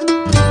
is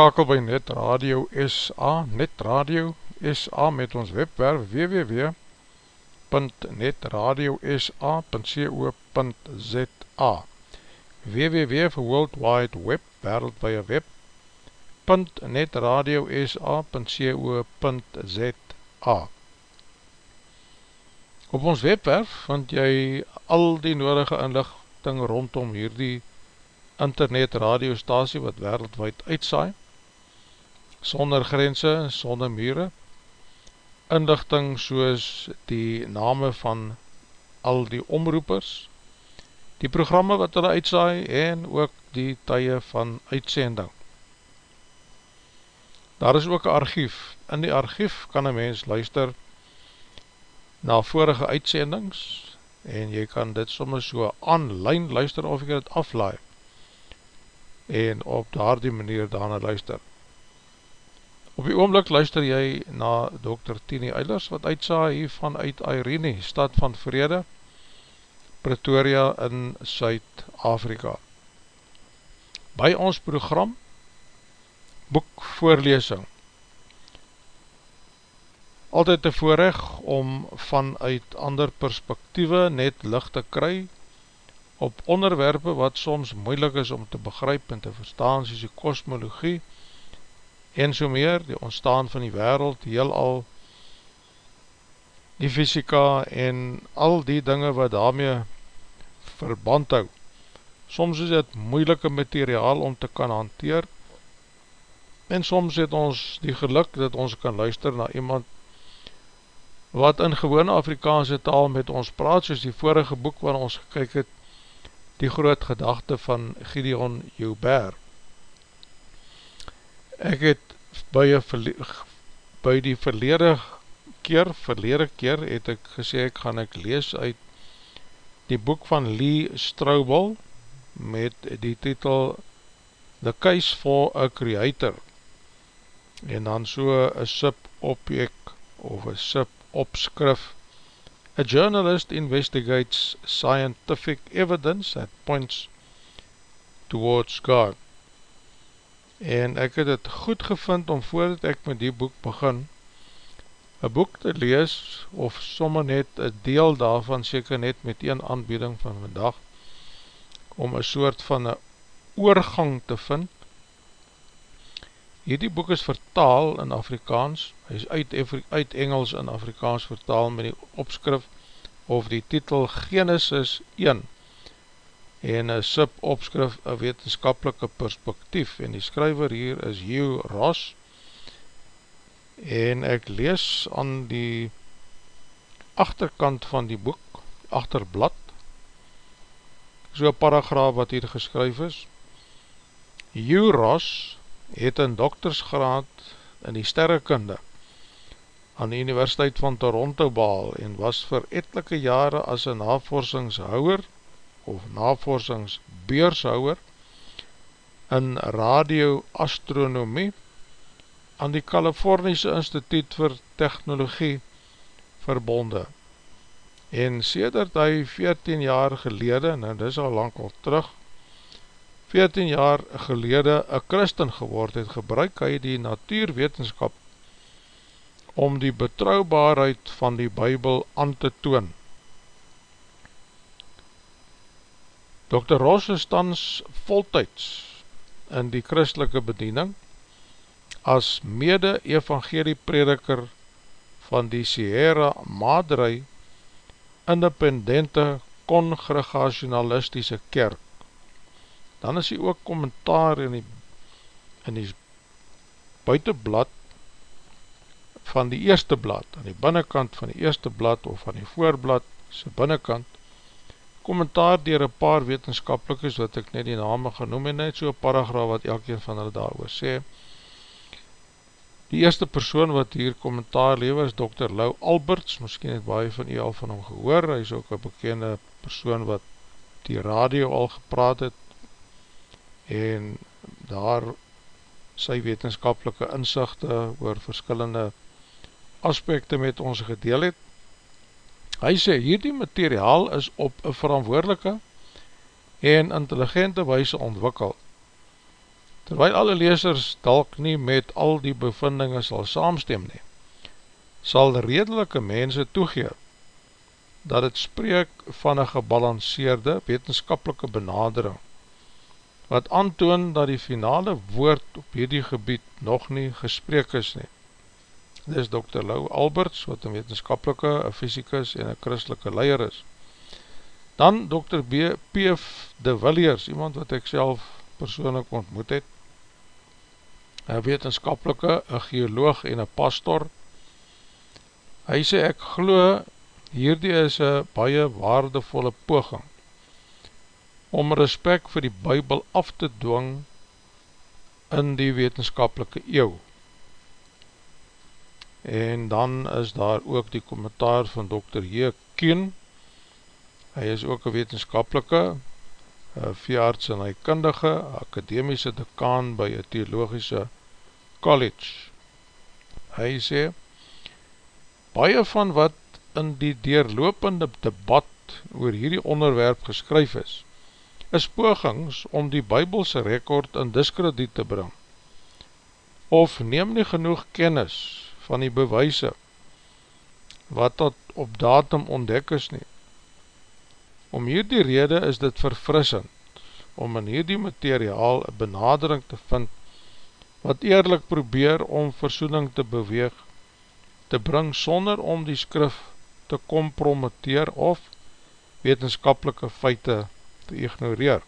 aangeskakel by Net Radio SA, Net Radio SA met ons webwerf www.netradiosa.co.za www vir World Wide Web, wereldwee web .netradiosa.co.za Op ons webwerf vind jy al die nodige inlichting rondom hierdie internet radiostasie wat wereldwijd uitsaai, sonder grense, sonder mure, inlichting soos die name van al die omroepers, die programme wat hulle uitsaai en ook die tye van uitsending. Daar is ook een archief. In die archief kan een mens luister na vorige uitsendings en jy kan dit soms so online luister of jy dit aflaai en op daar die manier daarna luister. Op die oomlik luister jy na Dr. Tini Eilers wat uitsa hier vanuit Irene, stad van Vrede, Pretoria in Suid-Afrika. By ons program, boekvoorlesing, altyd te voorrecht om vanuit ander perspektieve net licht te kry, op onderwerpe wat soms moeilik is om te begryp en te verstaan, soos die kosmologie en so meer, die ontstaan van die wereld, heel al die fysika en al die dinge wat daarmee verband hou. Soms is dit moeilike materiaal om te kan hanteer en soms het ons die geluk dat ons kan luister na iemand wat in gewone Afrikaanse taal met ons praat, soos die vorige boek waar ons gekyk het, die groot gedachte van Gideon Joubert. Ek het by, by die verlede keer, verlede keer het ek gesê ek gaan ek lees uit die boek van Lee Straubel met die titel The Case for a Creator en dan so a sub-object of a sub-opskrif A journalist investigates scientific evidence that points towards God. En ek het het goed gevind om voordat ek met die boek begin, een boek te lees, of sommer net een deel daarvan, seker net met een aanbieding van vandag, om een soort van een oorgang te vind. Hierdie boek is vertaal in Afrikaans, hy is uit, uit Engels in Afrikaans vertaal met die opskrif of die titel Genesis 1 en een subopskrif, een wetenskapelike perspektief. En die skryver hier is Hugh Ross. En ek lees aan die achterkant van die boek, achterblad. So paragraaf wat hier geskryf is. Hugh Ross het een doktersgraad in die sterrekunde aan die Universiteit van Toronto behaal en was vir etelike jare as een navorsingshouwer of navorsingsbeurshouwer in radioastronomie aan die Californische Instituut vir Technologie verbonde. En sedert hy 14 jaar gelede, en dit is al lang al terug, 14 jaar gelede een christen geword het, gebruik hy die natuurwetenskap om die betrouwbaarheid van die bybel aan te toon. Dr. Ross is tans voltyds in die christelike bediening as mede evangelieprediker van die Sierra Madre independente congregationalistische kerk dan is hy ook kommentaar in die, in die buitenblad van die eerste blad, aan die binnenkant van die eerste blad of van die voorblad, sy binnenkant, kommentaar dier een paar wetenskapelikes, wat ek net die name genoem en net so paragraaf wat elkeen van hulle daar oor sê. Die eerste persoon wat hier kommentaar lewe is Dr. Lou Alberts, miskien het baie van u al van hom gehoor, hy is ook een bekende persoon wat die radio al gepraat het, en daar sy wetenskapelike inzichte oor verskillende aspekte met ons gedeel het. Hy sê, hierdie materiaal is op een verantwoordelike en intelligente wijse ontwikkel. Terwijl alle leesers dalk nie met al die bevindinge sal saamstem nie, sal redelike mense toegeef dat het spreek van een gebalanceerde wetenskapelike benadering wat aantoon dat die finale woord op hierdie gebied nog nie gesprek is nie. Dit is Dr. Lou Alberts, wat een wetenskapelike, een fysicus en een christelike leier is. Dan Dr. B. P.F. de Williers, iemand wat ek self persoonlik ontmoet het, een wetenskapelike, een geoloog en een pastor. Hy sê, ek glo, hierdie is een baie waardevolle poging om respect vir die bybel af te dwing in die wetenskapelike eeuw. En dan is daar ook die kommentaar van Dr. J. Kien, hy is ook een wetenskapelike, veearts en hy kundige, akademiese dekaan by een theologische college. Hy sê, baie van wat in die deurlopende debat oor hierdie onderwerp geskryf is, is pogings om die bybelse rekord in diskrediet te bring, of neem nie genoeg kennis van die bewijse wat tot op datum ontdek is nie. Om hierdie rede is dit verfrissend om in hierdie materiaal een benadering te vind wat eerlik probeer om versoening te beweeg, te bring sonder om die skrif te kompromitteer of wetenskapelike feite te ignoreer.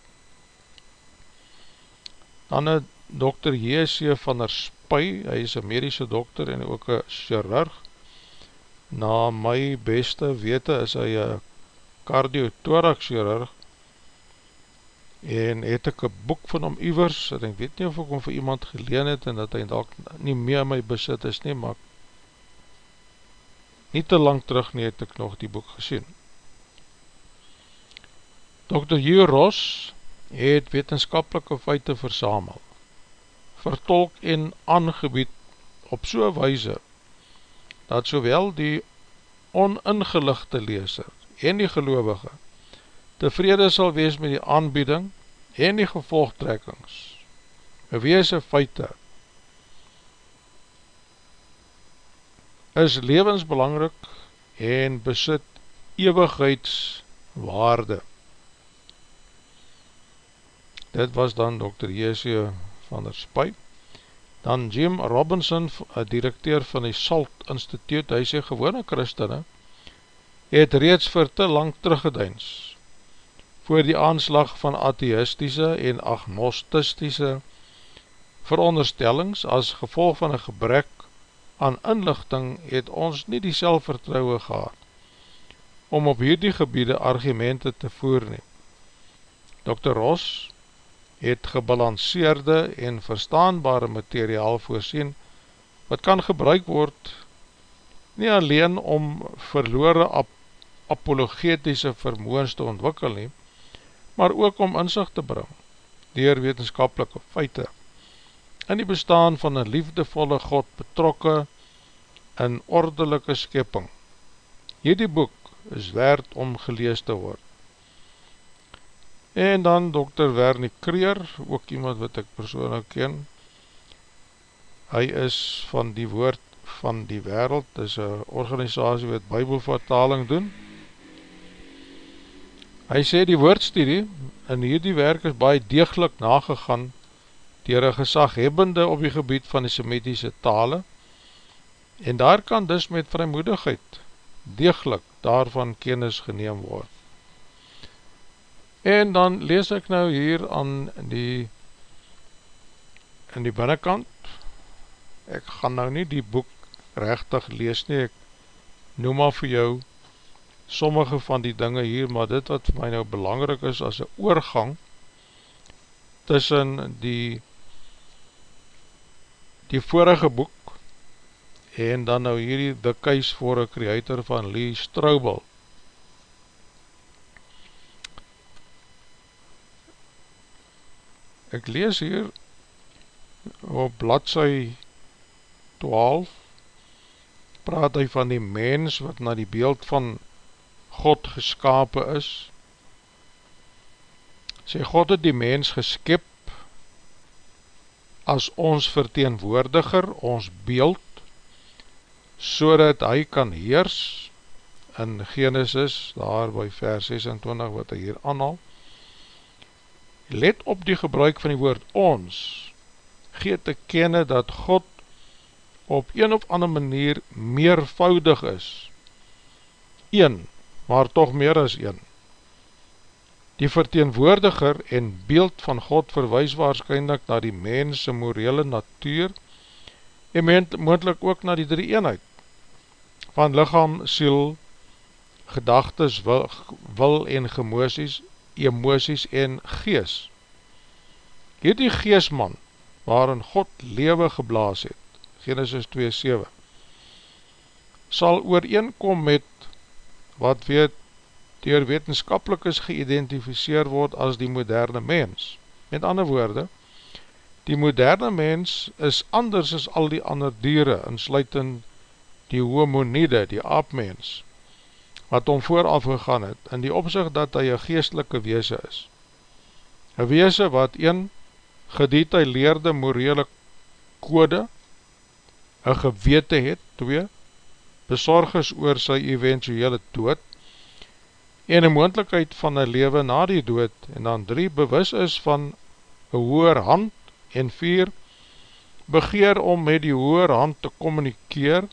Dan het Dr. J.C. van der Spuy, hy is een medische dokter en ook een chirurg, na my beste wete is hy een cardiothorax chirurg, en het ek een boek van hom ivers, en ek weet nie of ek hom vir iemand geleen het, en dat hy dalk nie meer my besit is nie, maar nie te lang terug nie het ek nog die boek gesien. Dr. Hugh Ross het wetenskapelike feite versamel, vertolk en aangebied op so'n weise, dat sowel die oningeligte leeser en die gelovige tevrede sal wees met die aanbieding en die gevolgtrekkings Een weese feite is levensbelangrik en besit ewigheidswaarde. Dit was dan Dr. J.C. van der Spuy. Dan Jim Robinson, directeur van die SALT Instituut, hy sê gewone christene, het reeds vir te lang teruggedeins voor die aanslag van atheistische en agnostistische veronderstellings as gevolg van een gebrek aan inlichting het ons nie die selfvertrouwe gehad om op hierdie gebiede argumente te voer neem. Dr. Ross het gebalanceerde en verstaanbare materiaal voorsien wat kan gebruik word nie alleen om verloore ap apologetiese vermoens te ontwikkel nie, maar ook om inzicht te bring dier wetenskapelike feite in die bestaan van een liefdevolle God betrokke in ordelike skepping. Hierdie boek is werd om gelees te word. En dan Dr. Wernie Kreer, ook iemand wat ek persoonlijk ken, hy is van die woord van die wereld, is een organisatie wat bybelvertaling doen. Hy sê die woordstudie in hierdie werk is baie deeglik nagegaan dier een gezaghebbende op die gebied van die Semitische tale en daar kan dus met vrymoedigheid deeglik daarvan kennis geneem word. En dan lees ek nou hier aan die in die binnenkant ek gaan nou nie die boek rechtig lees nie, ek noem maar vir jou sommige van die dinge hier, maar dit wat vir my nou belangrijk is as een oorgang tussen die die vorige boek en dan nou hierdie The Case for a Creator van Lee Straubel. Ek lees hier op bladzij 12 praat hy van die mens wat na die beeld van God geskapen is. Sê God het die mens geskip as ons verteenwoordiger, ons beeld, so dat hy kan heers, in Genesis, daar by vers 26 wat hy hier aanhaal, let op die gebruik van die woord ons, gee te kenne dat God op een of ander manier meervoudig is, een, maar toch meer as een, Die verteenwoordiger en beeld van God verwijs waarschijnlijk na die mense morele natuur en moendlik ook na die drie eenheid. Van lichaam, siel, gedagtes, wil, wil en gemoosies, emoties en gees. Hierdie geesman waarin God lewe geblaas het, Genesis 2,7, sal ooreenkom met wat weet door wetenskapelikes geïdentificeer word as die moderne mens. Met ander woorde, die moderne mens is anders as al die ander dieren, insluitend die homonide, die aapmens, wat om vooraf gegaan het, in die opzicht dat hy een geestelike weese is. Een weese wat een gedetailleerde morele kode, een gewete het, twee, bezorg is oor sy eventuele dood, en een moendlikheid van een leven na die dood, en dan drie, bewus is van een hoer hand, en vier, begeer om met die hoer hand te communikeer,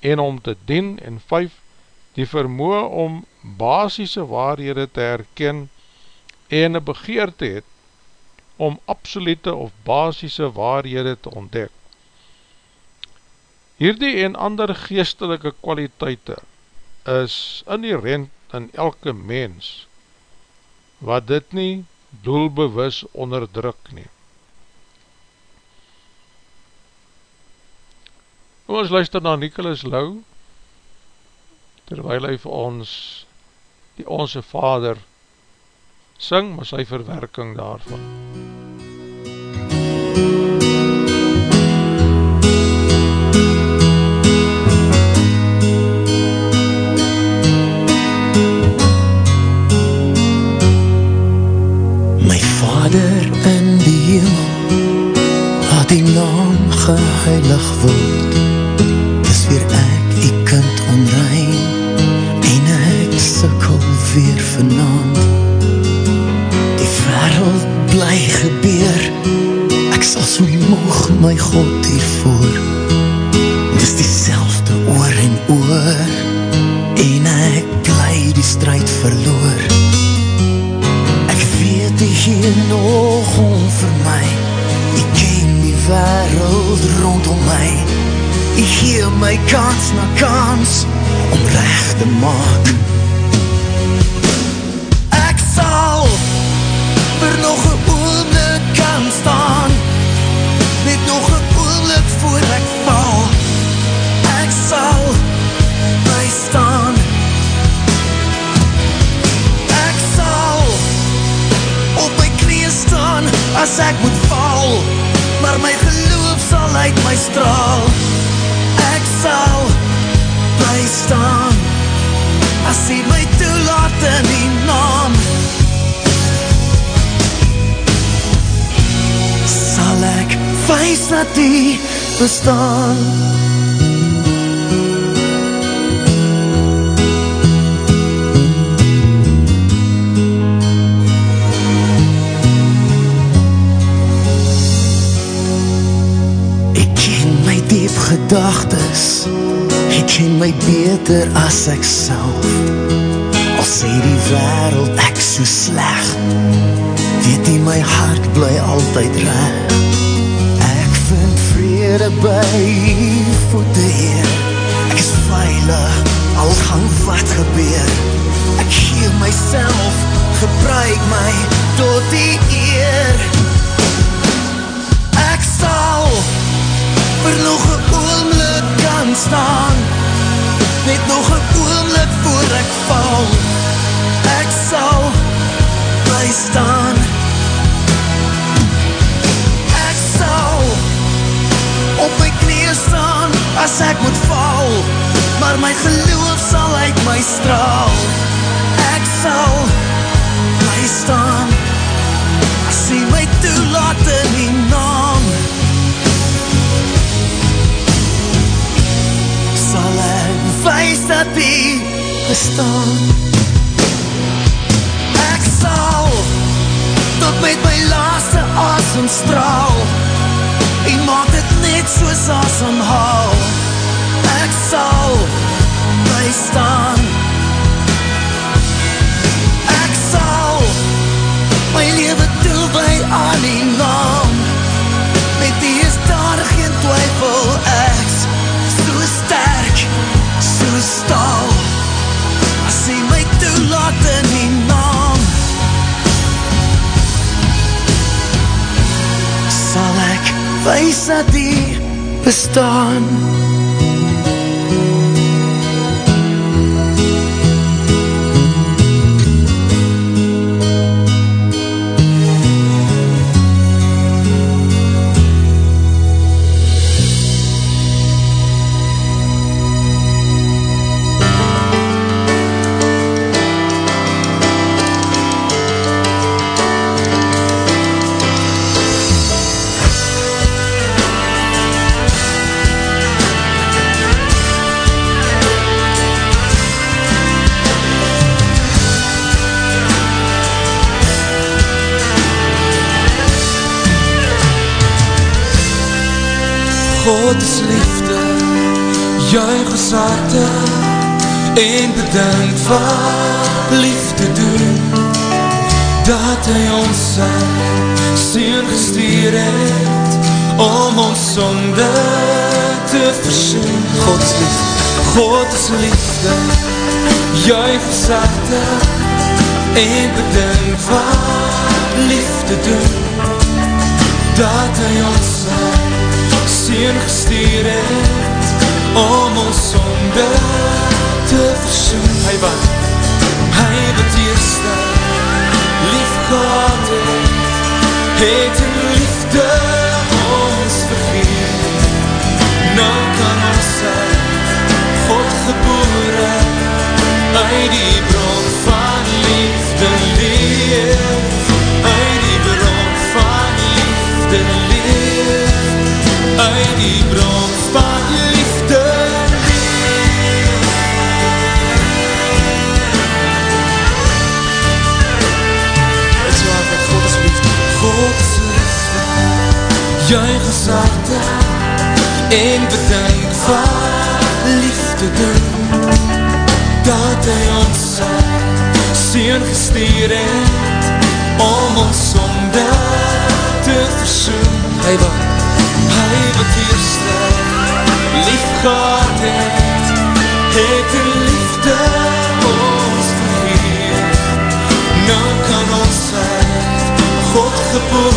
en om te dien, en vijf, die vermoe om basisse waarhede te herken, en een begeer te het, om absolute of basisse waarhede te ontdek. Hierdie en ander geestelike kwaliteite is inherent in elke mens wat dit nie doelbewus onderdruk nie. Ons luister na Nicholas Lau terwijl hy vir ons die Onse Vader syng, maar sy verwerking daarvan. My Vader in die hemel, laat die naam geheilig word, my God hiervoor Dis die selfde oor en oor. En ek bly die strijd verloor. Ek weet die hier nog om vir my. Ek ken die wereld rondom my. Ek gee my kans na kans Om recht te maak. Ek sal vir nog As ek moet val Maar my geloof sal uit my straal. Ek sal bly staan. As hy my toelaat in die naam. Sal ek wees dat die bestaan gedagtes. Ek ken my beter as ek self. Al sê die wereld ek so sleg. Weet die my hart bly altyd reg. Ek vind vrede by voete heer. Ek is veilig, al gaan wat gebeur. Ek gee myself, gebruik my tot die eer vir nog een oomlik kan staan. Net nog een oomlik voor ek val. Ek sal bly staan. Ek sal op my knie staan As ek moet val. Maar my geloof sal uit my straal. Ek sal bly staan. As hy my toelaat in die naam wees dat die bestaan Ek sal tot met my laaste asem straal En maak dit net soos asemhaal Ek sal bly ek wees dat die bestaan harte en bedank wat liefde doen. Dat hy ons sy sien gestuur het om ons sonde te versoen God is liefde, God is liefde. Ons harte en bedank wat liefde doen. Dat hy ons sy Seen gestuur het om ons sonde te versoen. Hy wat, hy wat eerste lief gehad het, het in liefde ons vergeet. Nou kan ons God geboore uit die bron van liefde leef, uit die bron van liefde leef uit die bron van Ons harte en bedink wat liefde doen dat hy ons sien gestuur het om ons sonde te versoen. Hy wat hy wat eerste lief gehad het het in liefde ons vergeer nou kan ons uit God gebore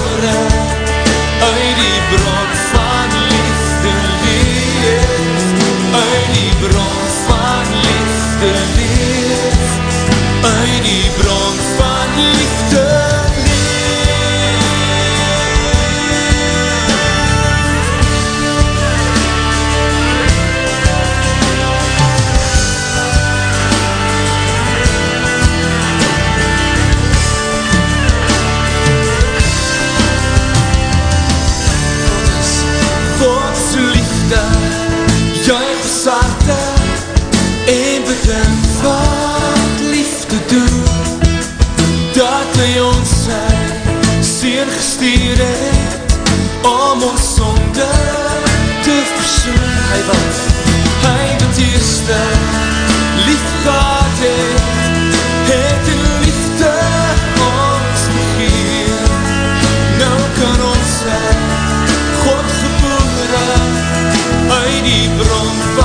uit die bron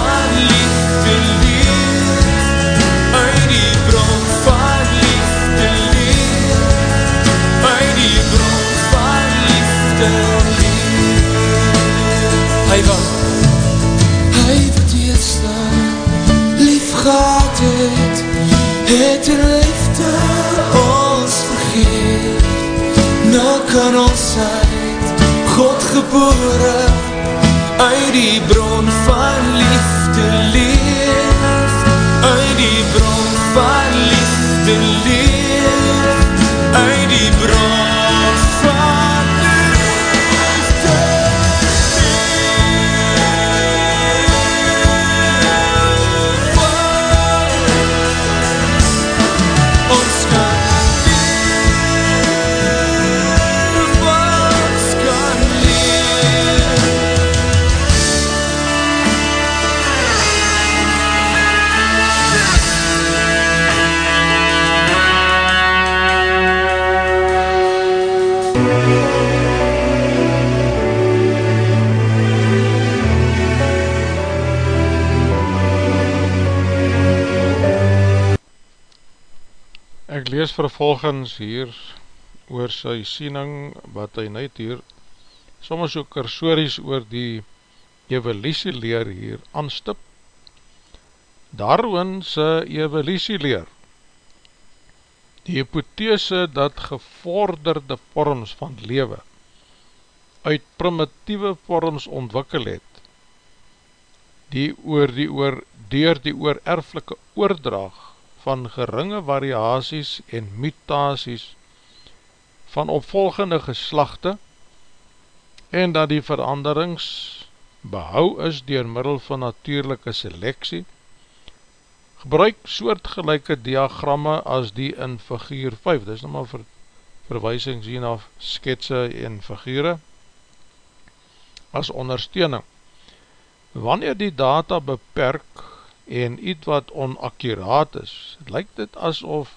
Lees vervolgens hier oor sy siening wat hy net hier soms so kursories oor die evolutie leer hier aanstip. Darwin sy evolutie leer die hypothese dat gevorderde vorms van lewe uit primitieve vorms ontwikkel het die oor die oor door die oor erflike oordrag van geringe variaties en mutaties van opvolgende geslachte en dat die veranderings behou is door middel van natuurlijke selectie, gebruik soortgelijke diagramme as die in figuur 5, dit is nou maar ver, verwijsings hier na sketse en figure, as ondersteuning. Wanneer die data beperk en iets wat onakkuraat is, lyk dit asof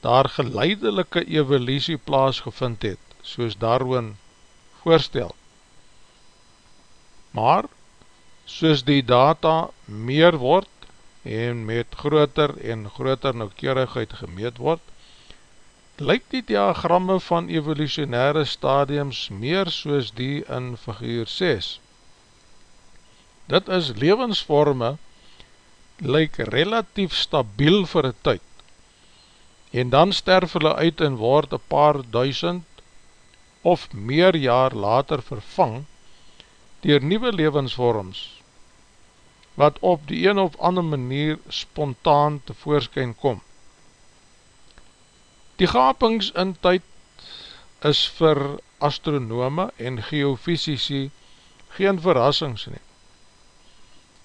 daar geleidelike evolutie plaasgevind het, soos Darwin voorstel. Maar, soos die data meer word en met groter en groter noukeurigheid gemeet word, lyk die diagramme van evolutionaire stadiums meer soos die in figuur 6. Dit is levensvorme lyk relatief stabiel vir een tyd en dan sterf hulle uit en word een paar duisend of meer jaar later vervang dier nieuwe levensvorms wat op die een of ander manier spontaan tevoorskyn kom. Die gapings in tyd is vir astronome en geofysici geen verrassings nie.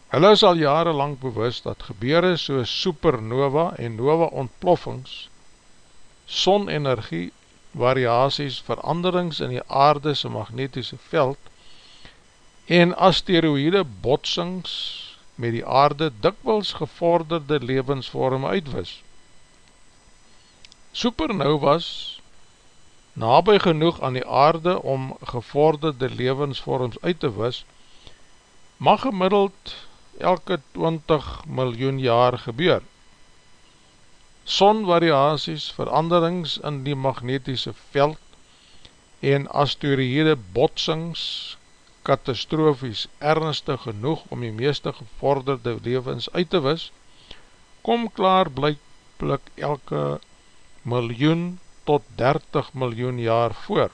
Hulle is al jarenlang bewust dat gebeure soos supernova en nova ontploffings, sonenergie, variaties, veranderings in die aardese magnetische veld en asteroïde botsings met die aarde dikwils gevorderde levensvorme uitwis. Supernovas nabij genoeg aan die aarde om gevorderde levensvorms uit te wis, mag gemiddeld elke 20 miljoen jaar gebeur. Sonvariaties, veranderings in die magnetische veld en asteroïde botsings katastrofies ernstig genoeg om die meeste gevorderde levens uit te wis, kom klaar blijkblik elke miljoen tot 30 miljoen jaar voor.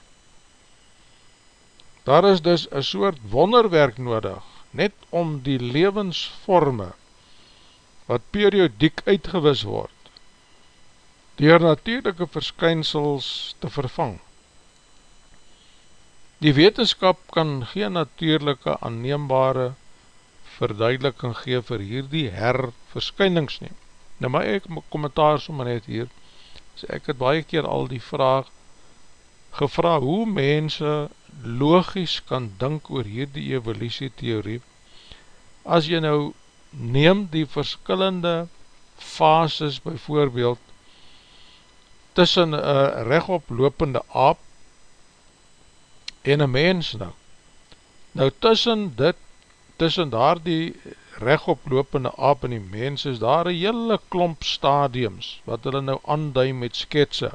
Daar is dus een soort wonderwerk nodig, net om die levensvorme wat periodiek uitgewis word, dier natuurlijke verskynsels te vervang. Die wetenskap kan geen natuurlijke aanneembare verduideliking gee vir hierdie herverskynings neem. Nou my ek kommentaar sommer net hier, so ek het baie keer al die vraag gevra hoe mense logisch kan dink oor hierdie evolutietheorie as jy nou neem die verskillende fases byvoorbeeld tussen een rechtop aap en een mens nou. Nou tussen dit, tussen daar die regtoplopende aap en die mens is daar een hele klomp stadiums wat hulle nou aanduid met sketse.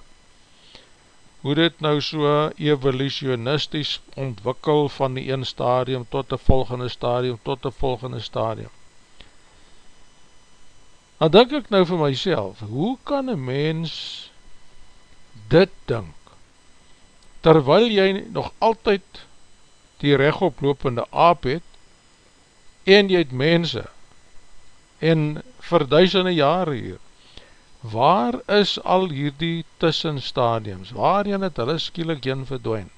Hoe dit nou so evolutionisties ontwikkel van die een stadium tot die volgende stadium tot die volgende stadium. Nou denk ek nou vir myself, hoe kan een mens dit dink? terwyl jy nog altyd die regtoplopende aap het, en jy het mense, en vir duisende jare hier, waar is al hierdie tussenstadiums, waar jy het hulle skielik jyn verdwijn?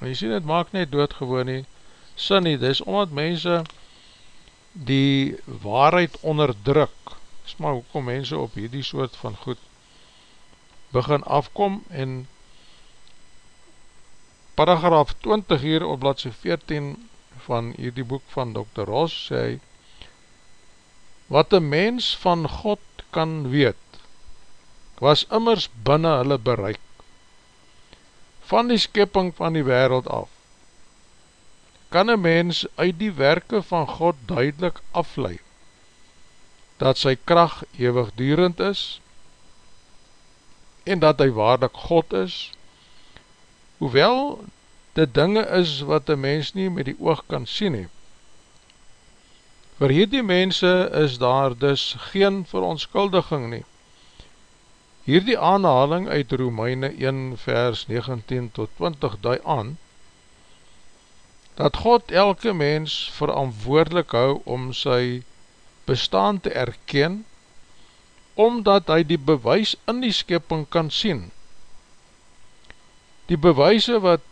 En jy sien, het maak net doodgewoon nie, sin nie, dis omdat mense die waarheid onderdruk, is maar hoekom mense op hierdie soort van goed begin afkom en paragraaf 20 hier op bladse 14 van hierdie boek van Dr. Ross sê wat een mens van God kan weet was immers binnen hulle bereik van die skipping van die wereld af kan een mens uit die werke van God duidelik afleid dat sy kracht eeuwigdurend is en dat hy waardig God is hoewel dit dinge is wat een mens nie met die oog kan sien he. Voor hierdie mense is daar dus geen verontskuldiging nie. Hierdie aanhaling uit Romeine 1 vers 19 tot 20 dui aan, dat God elke mens verantwoordelik hou om sy bestaan te erken, omdat hy die bewys in die skepping kan sien, Die bewijse wat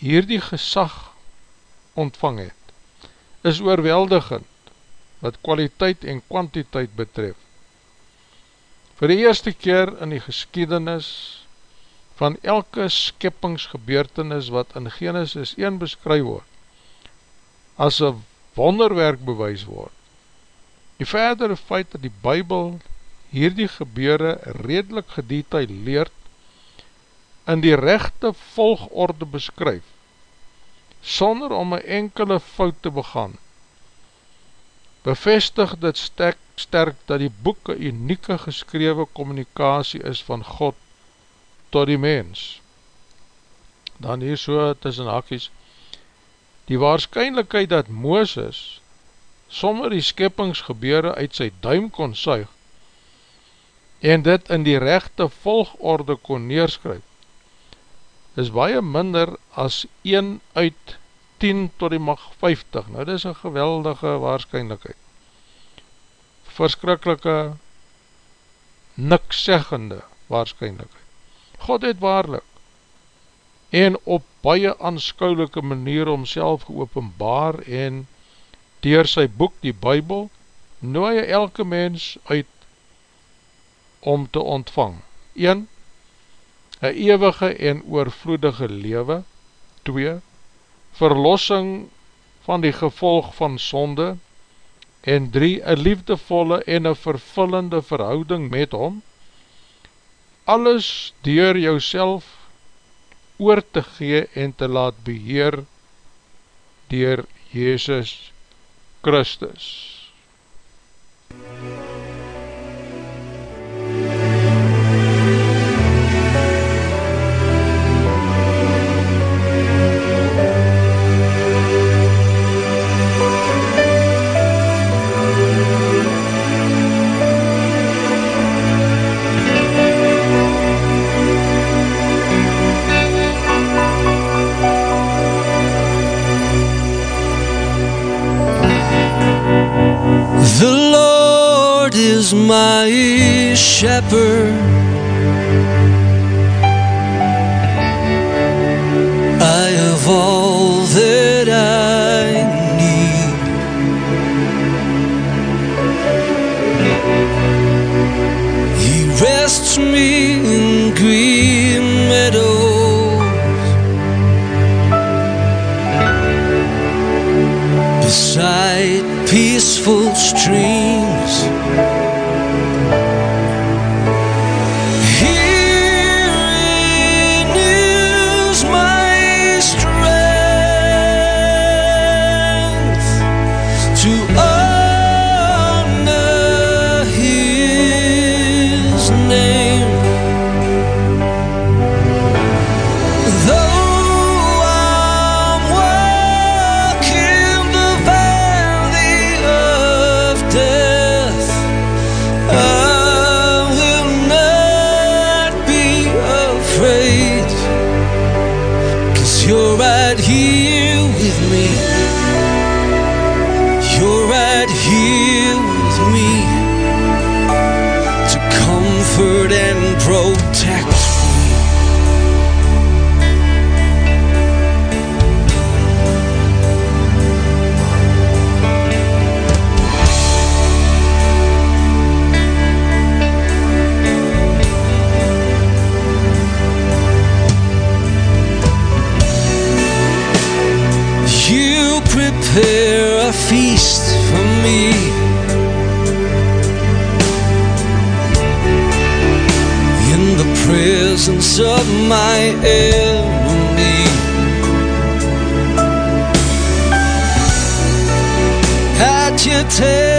hierdie gesag ontvang het, is oorweldigend wat kwaliteit en kwantiteit betref. Voor die eerste keer in die geskiedenis van elke skippingsgebeurtenis wat in Genesis 1 beskryf word, as een wonderwerk bewys word. Die verdere feit dat die Bijbel hierdie gebeure redelijk gedetailleerd in die rechte volgorde beskryf, sonder om een enkele fout te begaan, bevestig dit sterk, sterk dat die boek een unieke geskrewe communicatie is van God tot die mens. Dan hier so tussen hakies, die waarschijnlijkheid dat Mooses sommer die skippingsgebeure uit sy duim kon suig en dit in die rechte volgorde kon neerskryf, is baie minder as 1 uit 10 tot die mag 50. Nou dit is een geweldige waarschijnlijkheid. Verskrikkelike, nikseggende waarschijnlijkheid. God het waarlik en op baie aanskouwelike manier omself geopenbaar en dier sy boek, die Bijbel, nooi elke mens uit om te ontvang. 1 een eeuwige en oorvloedige lewe, 2, verlossing van die gevolg van sonde, en drie, een liefdevolle en een vervullende verhouding met hom, alles door jou oor te gee en te laat beheer dier Jezus Christus. my shepherd. my enemy. Had you taken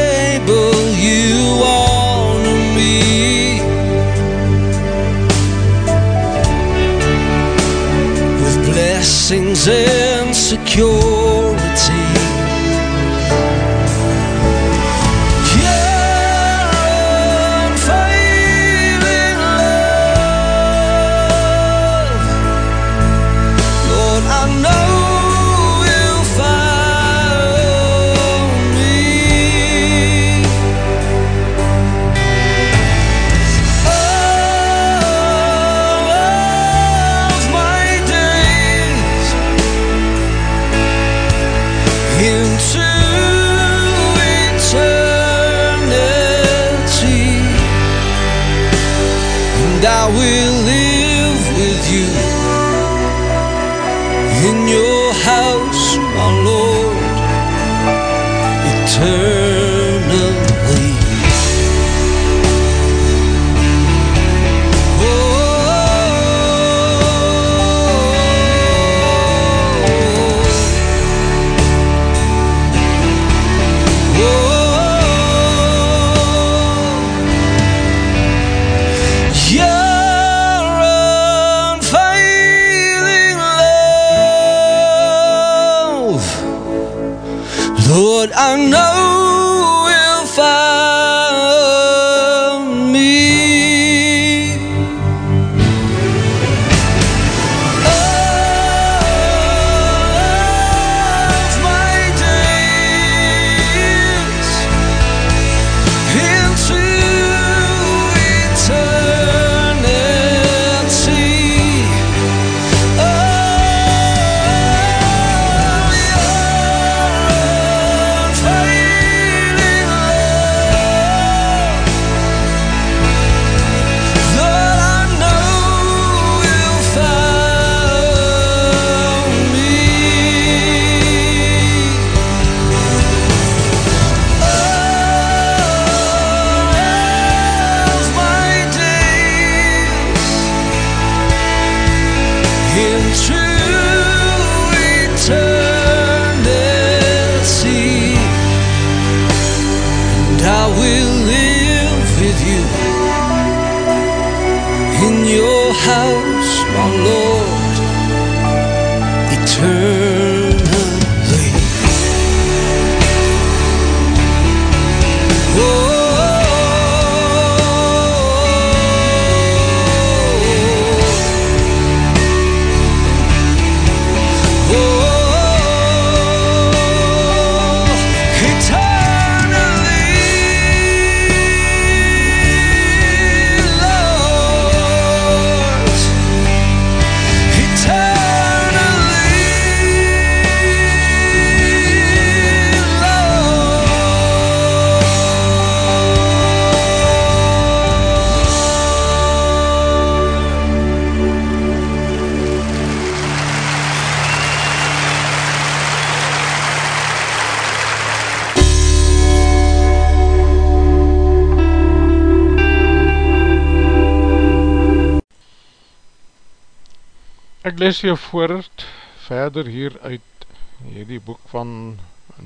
lees jou voort verder hier uit hierdie boek van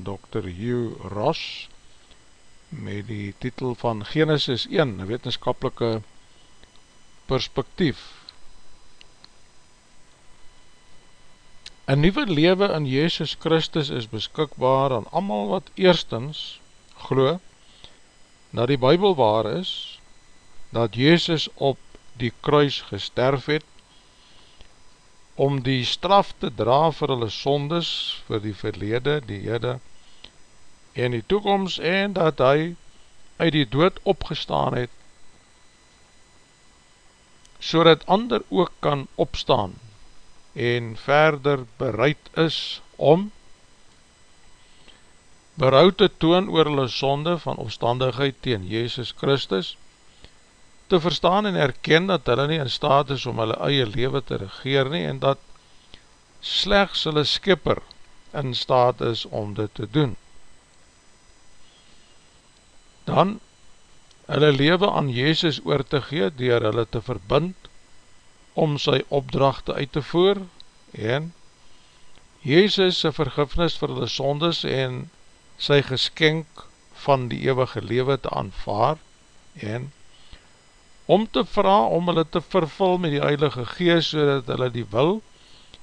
Dr. Hugh Ross met die titel van Genesis 1, een wetenskapelike perspektief. Een nieuwe lewe in Jezus Christus is beskikbaar aan amal wat eerstens glo dat die Bijbel waar is, dat Jezus op die kruis gesterf het, om die straf te dra vir hulle sondes, vir die verlede, die hede en die toekomst, en dat hy uit die dood opgestaan het, so dat ander ook kan opstaan, en verder bereid is om berouw te toon oor hulle sonde van opstandigheid teen Jezus Christus, te verstaan en erken dat hulle nie in staat is om hulle eie leven te regeer nie en dat slechts hulle skipper in staat is om dit te doen. Dan hulle leven aan Jezus oor te gee dier hulle te verbind om sy opdrachte uit te voer en Jezus sy vergifnis vir hulle sondes en sy geskenk van die eeuwige lewe te aanvaar en om te vraag om hulle te vervul met die Heilige Geest so dat hulle die wil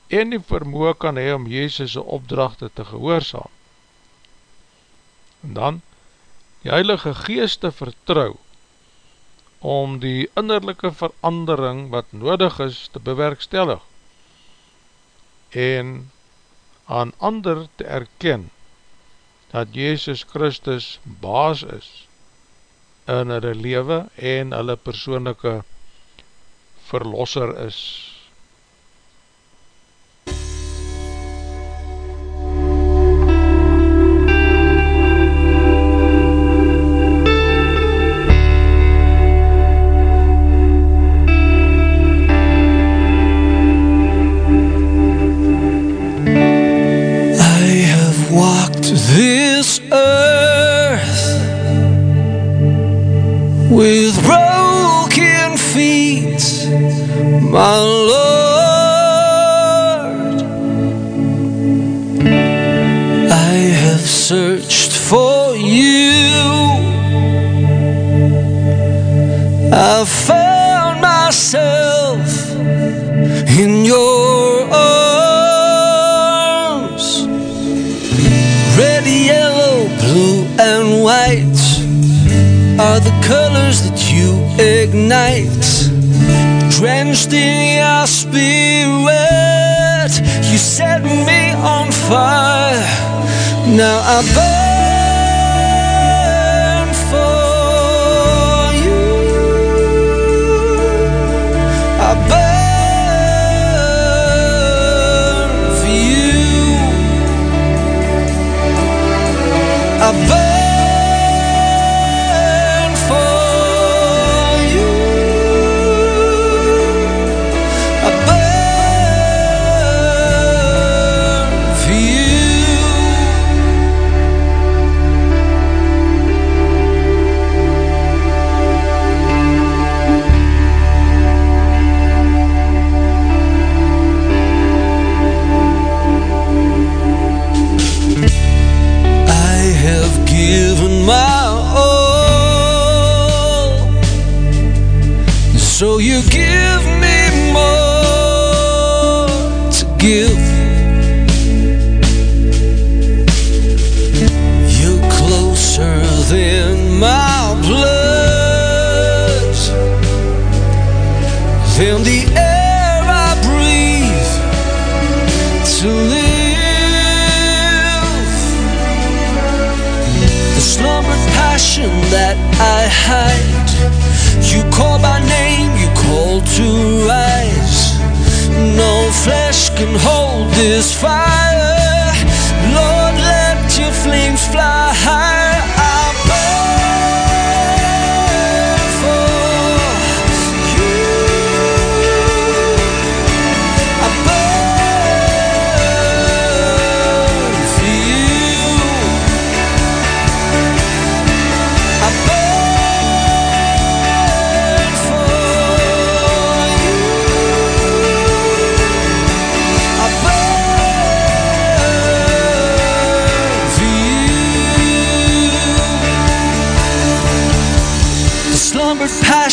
en die vermoe kan hee om Jezus' opdrachte te gehoorzaam. En dan die Heilige Geest te vertrouw om die innerlijke verandering wat nodig is te bewerkstellig en aan ander te erken dat Jezus Christus baas is in hulle lewe en hulle persoonlijke verlosser is. I have walked this earth with broken feet, my Lord. I have searched for you. I found myself in your arms. Red, yellow, blue, and white are the colors that you ignite. Drenched in your spirit, you set me on fire. Now I burn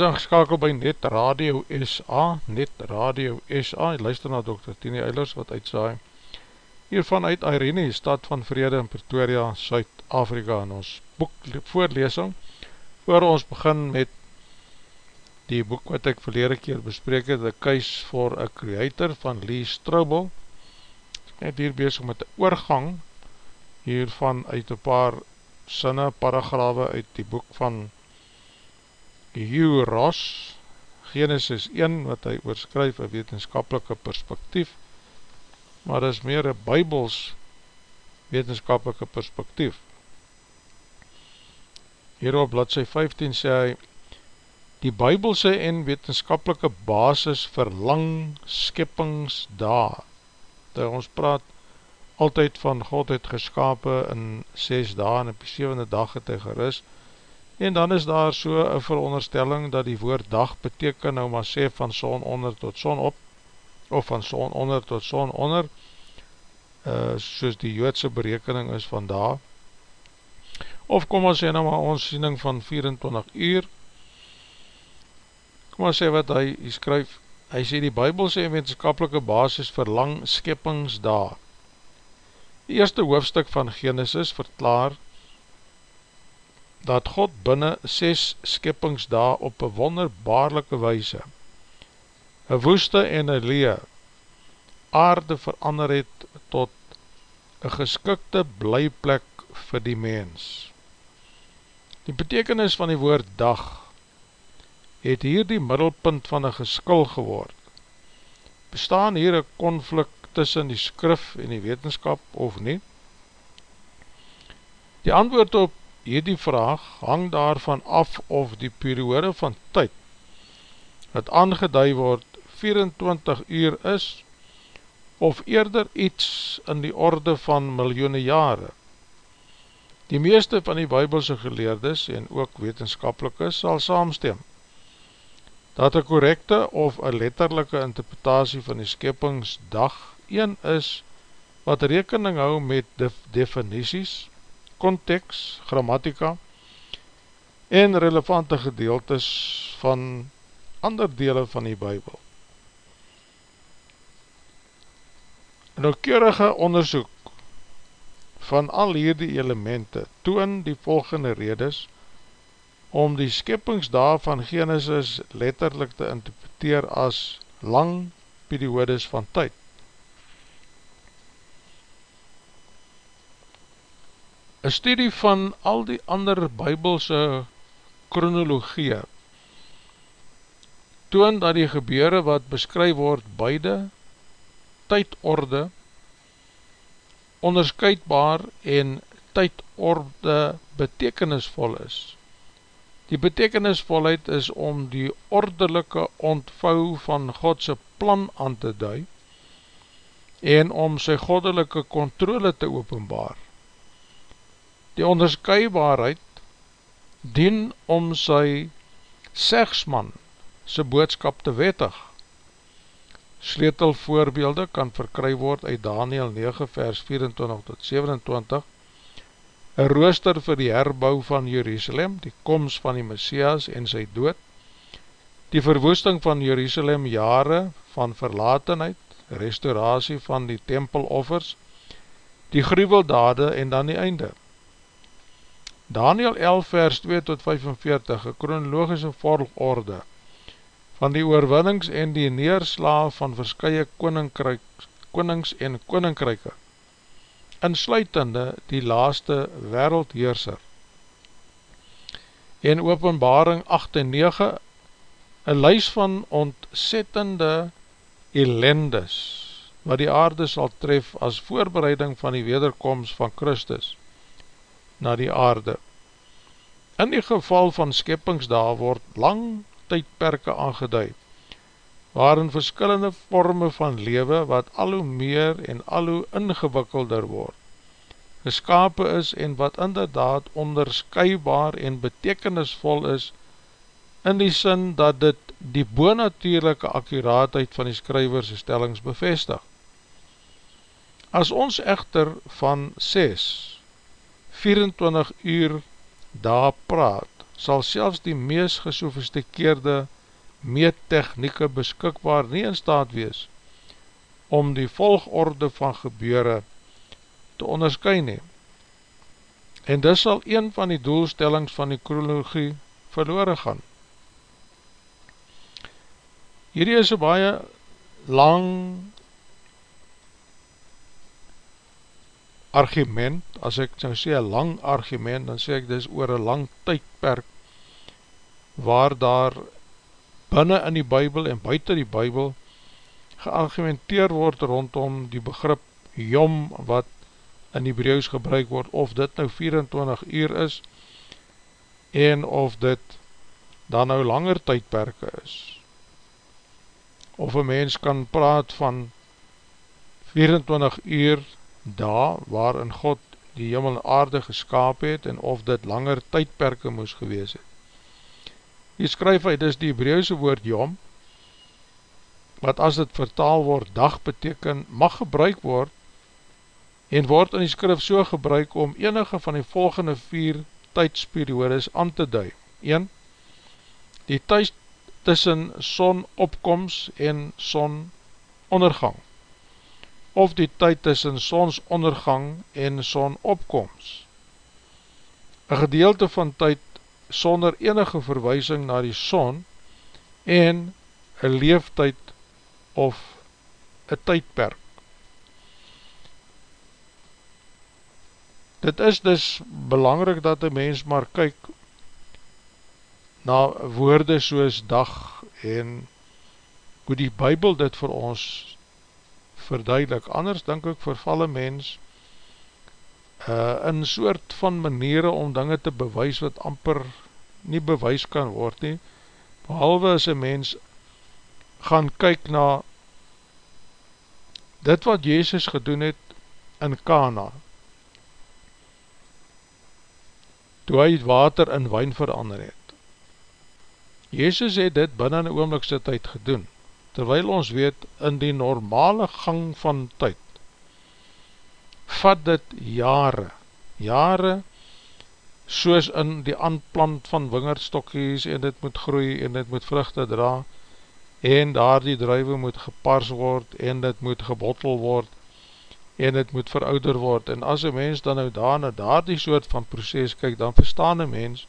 Is ingeskakel by Net Radio SA, Net Radio SA, jy luister na Dr. Tini Eilers wat uitsaai, hiervan uit Irene, stad van Vrede in Pretoria, Suid-Afrika, in ons boek voorlesing, voor ons begin met die boek wat ek verlede keer bespreek het, The Case for a Creator van Lee Strobel, net hier bezig met die oorgang hiervan uit een paar sinne, paragrawe uit die boek van Hugh Ross, Genesis 1, wat hy oorskryf een wetenskapelike perspektief, maar is meer een bybels wetenskapelike perspektief. Hierop bladzij 15 sê hy, die bybelse en wetenskapelike basis vir lang skippingsdaag, dat ons praat altyd van God het geskapen in 6 dagen en op die 7e dag het hy gerust, En dan is daar so een veronderstelling dat die woord dag beteken nou maar sê van son onder tot son op, of van son onder tot son onder, uh, soos die joodse berekening is van daar. Of kom ons sê nou maar ons siening van 24 uur, kom ons sê wat hy, hy skryf, hy sê die bybelse en wetenskapelike basis vir lang skippingsdaag. Die eerste hoofdstuk van Genesis verklaar dat God binnen 6 skippingsdae op een wonderbaarlike weise een woeste en een lee aarde verander het tot een geskikte blijplek vir die mens. Die betekenis van die woord dag het hier die middelpunt van een geskil geword. Bestaan hier een konflikt tussen die skrif en die wetenskap of nie? Die antwoord op hierdie vraag hang daarvan af of die periode van tyd wat aangeduid word 24 uur is of eerder iets in die orde van miljoene jare. Die meeste van die bybelse geleerdes en ook wetenskapelikes sal saamstem dat een correcte of een letterlijke interpretatie van die skepingsdag een is wat rekening hou met de definities, context, grammatica en relevante gedeeltes van ander dele van die bybel. Noukeurige onderzoek van al hierdie elemente toon die volgende redes om die skippingsdae van Genesis letterlik te interpreteer as lang periodes van tyd. Een studie van al die ander bybelse chronologie toon dat die gebeure wat beskryf word beide tydorde onderscheidbaar en tydorde betekenisvol is. Die betekenisvolheid is om die ordelike ontvou van Godse plan aan te dui en om sy goddelike controle te openbaar. Die onderscheidbaarheid dien om sy segsman sy boodskap te wettig. Sleetel voorbeelde kan verkry word uit Daniel 9 vers 24 tot 27, een rooster vir die herbou van Jerusalem, die komst van die Messias en sy dood, die verwoesting van Jerusalem jare van verlatenheid, restauratie van die tempeloffers, die gruweldade en dan die einde. Daniel 11 vers 2 tot 45, een chronologische volgorde, van die oorwinnings en die neerslaaf van verskye konings en koninkryke, insluitende die laaste wereldheerser. En openbaring 8 en 9, een lys van ontzettende elendes, wat die aarde sal tref as voorbereiding van die wederkomst van Christus na die aarde. In die geval van skeppingsdaal word lang tydperke aangeduid, waarin verskillende vorme van lewe wat al hoe meer en al hoe ingewikkelder word, geskapen is en wat inderdaad onderskuybaar en betekenisvol is in die sin dat dit die boonatuurlijke akkuraatheid van die skryverse stellings bevestig. As ons echter van 6, 24 uur daar praat, sal selfs die mees gesofistikeerde meettechnieke beskikbaar nie in staat wees om die volgorde van gebeure te onderskyn neem. En dis sal een van die doelstellings van die kronologie verloore gaan. Hierdie is een baie lang argument, as ek nou sê een lang argument, dan sê ek dis oor een lang tydperk waar daar binnen in die bybel en buiten die bybel geargumenteer word rondom die begrip jom wat in die breus gebruik word of dit nou 24 uur is en of dit dan nou langer tydperke is. Of een mens kan praat van 24 uur daar waarin God die hemel en aarde geskaap het en of dit langer tydperke moes gewees het. Hier skryf hy, dis die Hebrauwse woord jom, wat as dit vertaal word, dag beteken, mag gebruik word en word in die skrif so gebruik om enige van die volgende vier tydsperiodes aan te dui. 1. Die tyd tussen son opkomst en son ondergang of die tyd tussen sonsondergang en sonopkomst. een gedeelte van tyd sonder enige verwijsing na die son en een leeftijd of een tydperk. Dit is dus belangrijk dat die mens maar kyk na woorde soos dag en hoe die bybel dit vir ons verduidelik. Anders denk ek verval een mens uh, in soort van maniere om dinge te bewys wat amper nie bewys kan word nie, behalwe as een mens gaan kyk na dit wat Jezus gedoen het in Kana, toe hy water in wijn verander het. Jezus het dit binnen oomlikse tyd gedoen, terwyl ons weet, in die normale gang van tyd, vat dit jare, jare, soos in die aanplant van wingerdstokkies, en dit moet groei, en dit moet vruchte dra, en daar die druive moet gepars word, en dit moet gebottel word, en dit moet verouder word, en as een mens dan nou daar na daar die soort van proces kyk, dan verstaan een mens,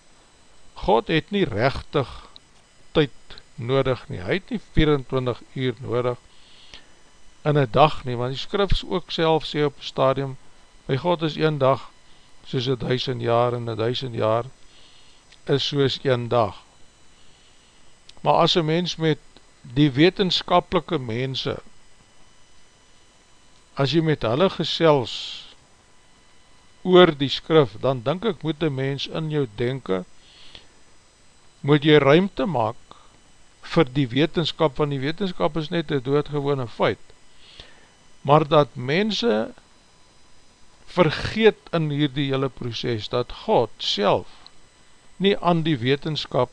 God het nie rechtig tyd nodig nie, hy het nie 24 uur nodig in een dag nie, want die skrif ook self sê op stadium, by God is een dag soos een duisend jaar en een duisend jaar is soos een dag. Maar as een mens met die wetenskapelike mense, as jy met hulle gesels oor die skrif, dan denk ek moet die mens in jou denken, moet jy ruimte maak vir die wetenskap, want die wetenskap is net een doodgewone feit, maar dat mense vergeet in hierdie hele proces, dat God self nie aan die wetenskap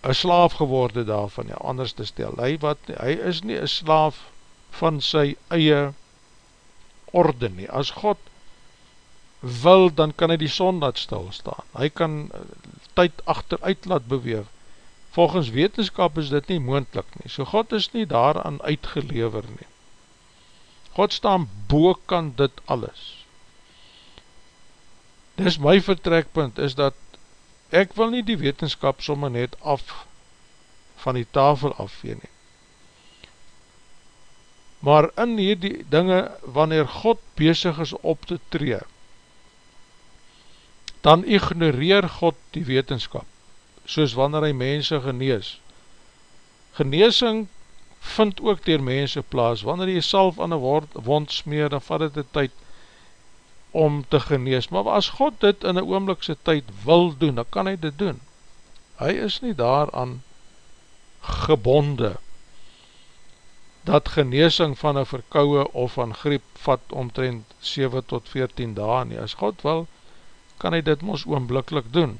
een slaaf geworde daarvan, ja, anders te stel, hy, wat, hy is nie een slaaf van sy eie orde nie, as God wil, dan kan hy die son laat stilstaan. Hy kan tyd achteruit laat beweeg. Volgens wetenskap is dit nie moendlik nie. So God is nie daaraan uitgelever nie. God staan boek kan dit alles. Dis my vertrekpunt is dat ek wil nie die wetenskap somme net af van die tafel afvee nie. Maar in hierdie dinge, wanneer God bezig is op te tree, dan ignoreer God die wetenskap, soos wanneer hy mense genees. Geneesing vind ook dier mense plaas, wanneer jy salf aan een wond smeer, dan vat het die tyd om te genees, maar as God dit in een oomlikse tyd wil doen, dan kan hy dit doen. Hy is nie daaraan gebonde, dat geneesing van een verkouwe of van griep vat omtrent 7 tot 14 dagen nie. As God wil, kan hy dit ons oomblikkelijk doen.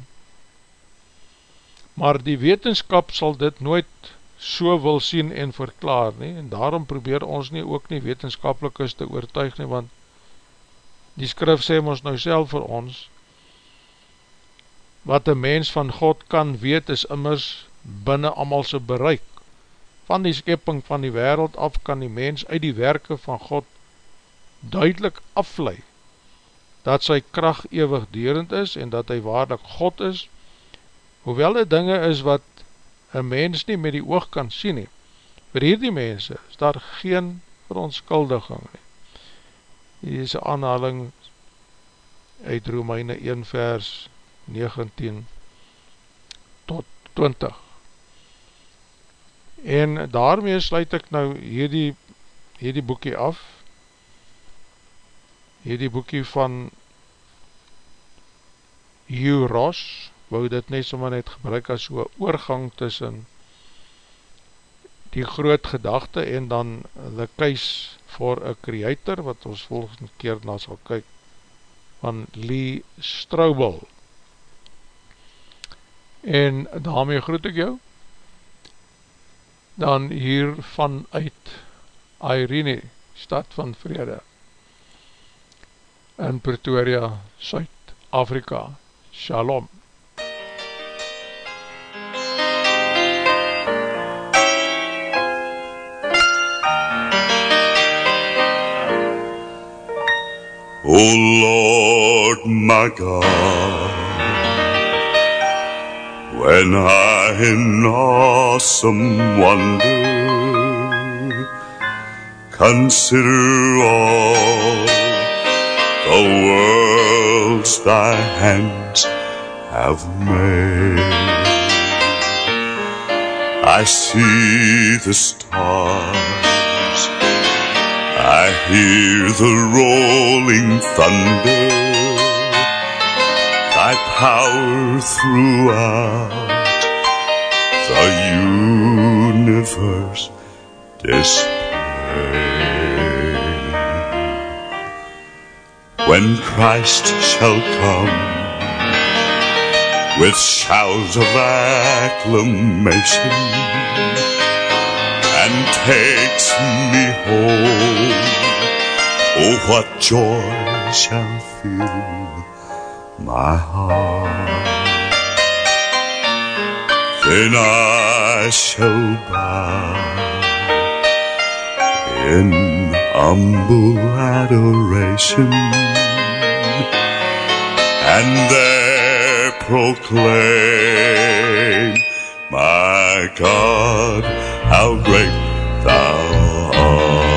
Maar die wetenskap sal dit nooit so wil sien en verklaar nie, en daarom probeer ons nie ook nie wetenskapelik is te oortuig nie, want die skrif sê ons nou self vir ons, wat een mens van God kan weet is immers binnen amalse bereik. Van die skepping van die wereld af kan die mens uit die werke van God duidelik afleid dat sy kracht eeuwigderend is en dat hy waardig God is, hoewel die dinge is wat een mens nie met die oog kan sien nie. Vir hierdie mense is daar geen verontskuldiging nie. Hier is een aanhaling uit Romeine 1 vers 19 tot 20. En daarmee sluit ek nou hierdie, hierdie boekie af, hierdie boekie van Hugh Ross, wou dit net sommer net gebruik as so oorgang tussen die groot gedachte en dan The Case for a Creator, wat ons volgende keer na sal kyk, van Lee Straubel. En daarmee groet ek jou, dan hier vanuit Irene, stad van vrede in Pretoria, Suid-Afrika. Shalom. O Lord my God, when I in awesome wonder consider all the worlds thy hands have made. I see the stars, I hear the rolling thunder, thy power throughout the universe display. When Christ shall come with shouts of acclamation and takes me home. Oh, what joy shall fill my heart. Then I shall bow in humble adoration and there proclaim, My God, how great thou art.